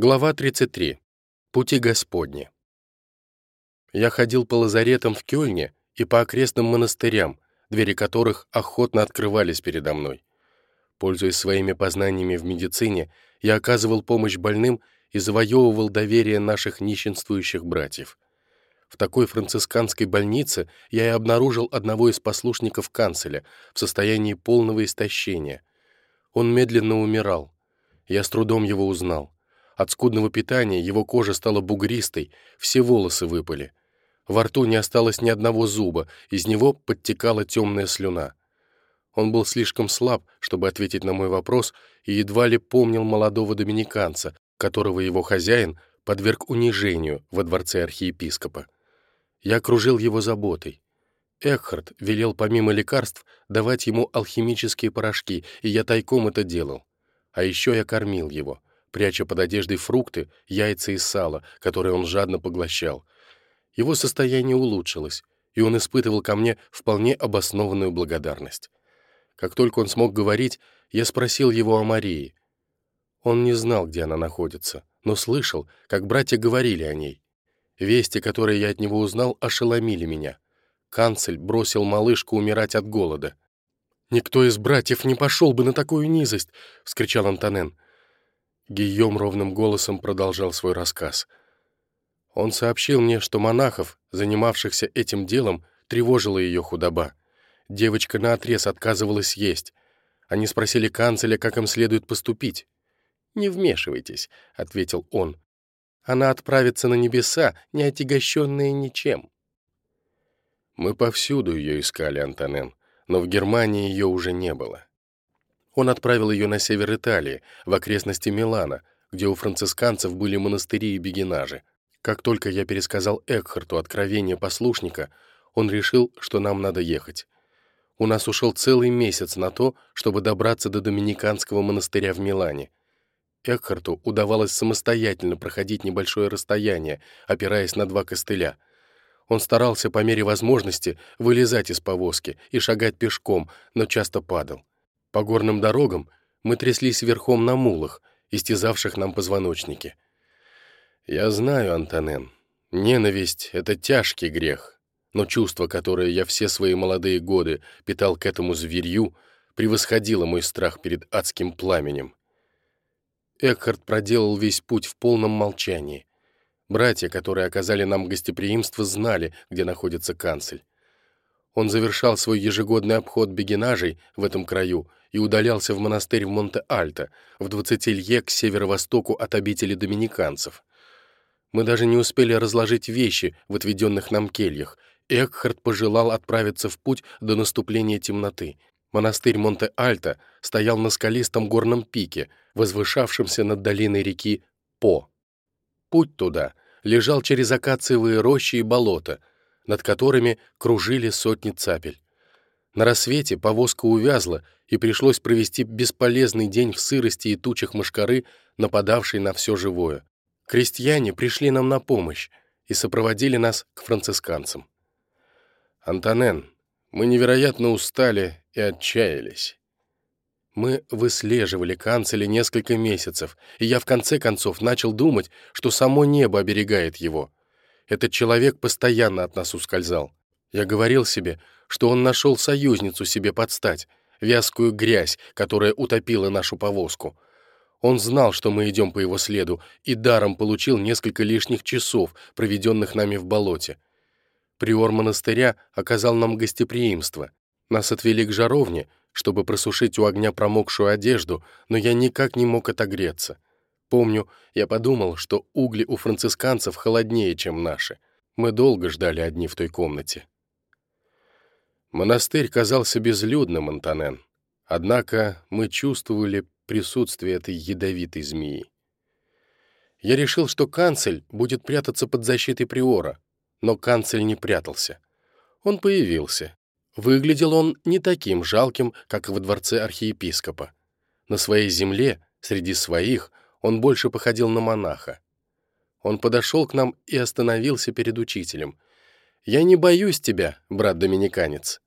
Глава 33. Пути Господни. Я ходил по лазаретам в Кёльне и по окрестным монастырям, двери которых охотно открывались передо мной. Пользуясь своими познаниями в медицине, я оказывал помощь больным и завоевывал доверие наших нищенствующих братьев. В такой францисканской больнице я и обнаружил одного из послушников канцеля в состоянии полного истощения. Он медленно умирал. Я с трудом его узнал. От скудного питания его кожа стала бугристой, все волосы выпали. Во рту не осталось ни одного зуба, из него подтекала темная слюна. Он был слишком слаб, чтобы ответить на мой вопрос, и едва ли помнил молодого доминиканца, которого его хозяин подверг унижению во дворце архиепископа. Я окружил его заботой. Экхард велел помимо лекарств давать ему алхимические порошки, и я тайком это делал. А еще я кормил его — пряча под одеждой фрукты, яйца и сало, которые он жадно поглощал. Его состояние улучшилось, и он испытывал ко мне вполне обоснованную благодарность. Как только он смог говорить, я спросил его о Марии. Он не знал, где она находится, но слышал, как братья говорили о ней. Вести, которые я от него узнал, ошеломили меня. Канцель бросил малышку умирать от голода. «Никто из братьев не пошел бы на такую низость!» — вскричал Антонен. Гийом ровным голосом продолжал свой рассказ. Он сообщил мне, что монахов, занимавшихся этим делом, тревожила ее худоба. Девочка наотрез отказывалась есть. Они спросили канцеля, как им следует поступить. «Не вмешивайтесь», — ответил он. «Она отправится на небеса, не отягощенная ничем». Мы повсюду ее искали, Антонен, но в Германии ее уже не было. Он отправил ее на север Италии, в окрестности Милана, где у францисканцев были монастыри и бегинажи. Как только я пересказал Экхарту откровение послушника, он решил, что нам надо ехать. У нас ушел целый месяц на то, чтобы добраться до Доминиканского монастыря в Милане. Экхарту удавалось самостоятельно проходить небольшое расстояние, опираясь на два костыля. Он старался по мере возможности вылезать из повозки и шагать пешком, но часто падал. По горным дорогам мы тряслись верхом на мулах, истязавших нам позвоночники. Я знаю, Антонен, ненависть — это тяжкий грех, но чувство, которое я все свои молодые годы питал к этому зверью, превосходило мой страх перед адским пламенем. Экхард проделал весь путь в полном молчании. Братья, которые оказали нам гостеприимство, знали, где находится канцель. Он завершал свой ежегодный обход бегинажей в этом краю и удалялся в монастырь в Монте-Альто, в 20 лье к северо-востоку от обители доминиканцев. Мы даже не успели разложить вещи в отведенных нам кельях. Экхард пожелал отправиться в путь до наступления темноты. Монастырь Монте-Альто стоял на скалистом горном пике, возвышавшемся над долиной реки По. Путь туда лежал через акациевые рощи и болота, над которыми кружили сотни цапель. На рассвете повозка увязла, и пришлось провести бесполезный день в сырости и тучах мошкары, нападавшей на все живое. Крестьяне пришли нам на помощь и сопроводили нас к францисканцам. «Антонен, мы невероятно устали и отчаялись. Мы выслеживали канцеля несколько месяцев, и я в конце концов начал думать, что само небо оберегает его. Этот человек постоянно от нас ускользал. Я говорил себе, что он нашел союзницу себе подстать, вязкую грязь, которая утопила нашу повозку. Он знал, что мы идем по его следу, и даром получил несколько лишних часов, проведенных нами в болоте. Приор монастыря оказал нам гостеприимство. Нас отвели к жаровне, чтобы просушить у огня промокшую одежду, но я никак не мог отогреться. Помню, я подумал, что угли у францисканцев холоднее, чем наши. Мы долго ждали одни в той комнате. Монастырь казался безлюдным, Антонен. Однако мы чувствовали присутствие этой ядовитой змеи. Я решил, что канцель будет прятаться под защитой приора, но канцель не прятался. Он появился. Выглядел он не таким жалким, как во дворце архиепископа. На своей земле, среди своих, он больше походил на монаха. Он подошел к нам и остановился перед учителем — «Я не боюсь тебя, брат-доминиканец».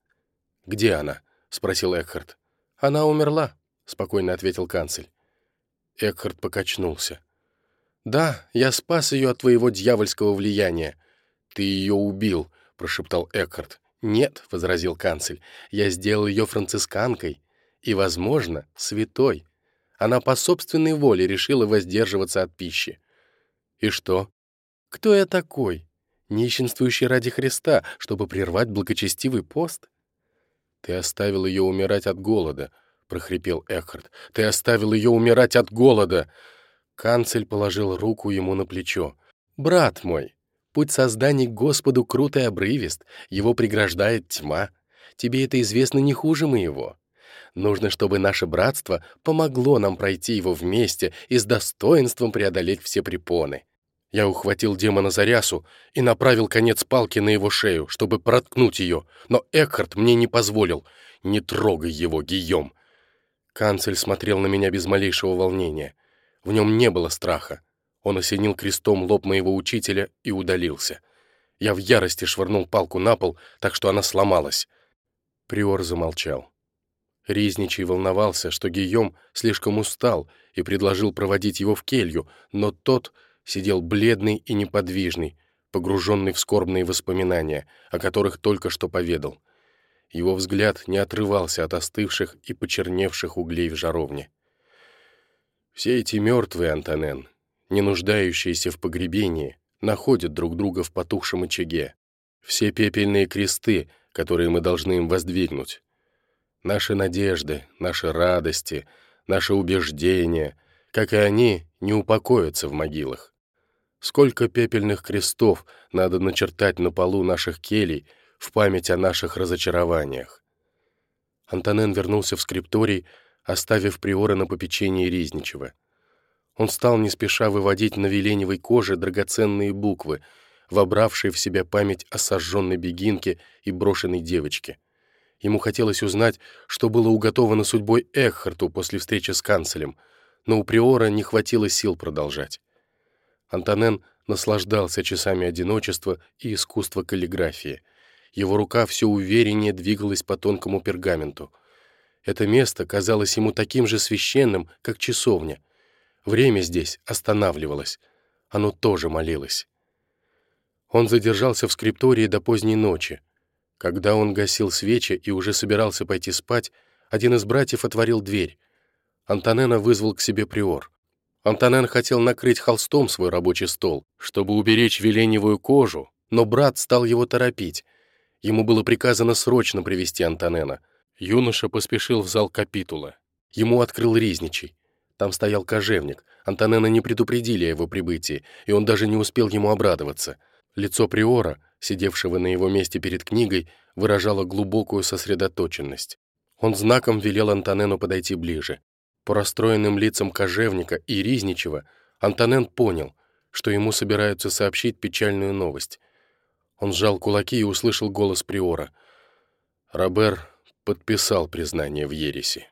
«Где она?» — спросил Экхард. «Она умерла», — спокойно ответил канцель. Экхард покачнулся. «Да, я спас ее от твоего дьявольского влияния». «Ты ее убил», — прошептал Экхард. «Нет», — возразил канцель, — «я сделал ее францисканкой и, возможно, святой. Она по собственной воле решила воздерживаться от пищи». «И что?» «Кто я такой? Нищенствующий ради Христа, чтобы прервать благочестивый пост?» «Ты оставил ее умирать от голода», — прохрипел Экхард. «Ты оставил ее умирать от голода!» Канцель положил руку ему на плечо. «Брат мой, путь создания к Господу крут и обрывист, его преграждает тьма. Тебе это известно не хуже моего. Нужно, чтобы наше братство помогло нам пройти его вместе и с достоинством преодолеть все препоны. Я ухватил демона за рясу и направил конец палки на его шею, чтобы проткнуть ее, но Экхард мне не позволил. «Не трогай его, Гийом!» Канцель смотрел на меня без малейшего волнения. В нем не было страха. Он осенил крестом лоб моего учителя и удалился. Я в ярости швырнул палку на пол, так что она сломалась. Приор замолчал. Ризничий волновался, что Гийом слишком устал и предложил проводить его в келью, но тот сидел бледный и неподвижный, погруженный в скорбные воспоминания, о которых только что поведал. Его взгляд не отрывался от остывших и почерневших углей в жаровне. Все эти мертвые, Антонен, не нуждающиеся в погребении, находят друг друга в потухшем очаге. Все пепельные кресты, которые мы должны им воздвигнуть. Наши надежды, наши радости, наши убеждения, как и они, не упокоятся в могилах. Сколько пепельных крестов надо начертать на полу наших келей в память о наших разочарованиях. Антонен вернулся в скрипторий, оставив приора на попечении Ризничева. Он стал не спеша выводить на веленевой коже драгоценные буквы, вобравшие в себя память о сожженной бегинке и брошенной девочке. Ему хотелось узнать, что было уготовано судьбой Эхарту после встречи с канцелем, но у Приора не хватило сил продолжать. Антонен наслаждался часами одиночества и искусства каллиграфии. Его рука все увереннее двигалась по тонкому пергаменту. Это место казалось ему таким же священным, как часовня. Время здесь останавливалось. Оно тоже молилось. Он задержался в скриптории до поздней ночи. Когда он гасил свечи и уже собирался пойти спать, один из братьев отворил дверь. Антонена вызвал к себе приор. Антонен хотел накрыть холстом свой рабочий стол, чтобы уберечь веленевую кожу, но брат стал его торопить. Ему было приказано срочно привести Антонена — Юноша поспешил в зал капитула. Ему открыл Ризничий. Там стоял кожевник. Антонена не предупредили о его прибытии, и он даже не успел ему обрадоваться. Лицо приора, сидевшего на его месте перед книгой, выражало глубокую сосредоточенность. Он знаком велел Антонену подойти ближе. По расстроенным лицам кожевника и Ризничева Антонен понял, что ему собираются сообщить печальную новость. Он сжал кулаки и услышал голос приора. «Робер подписал признание в ереси.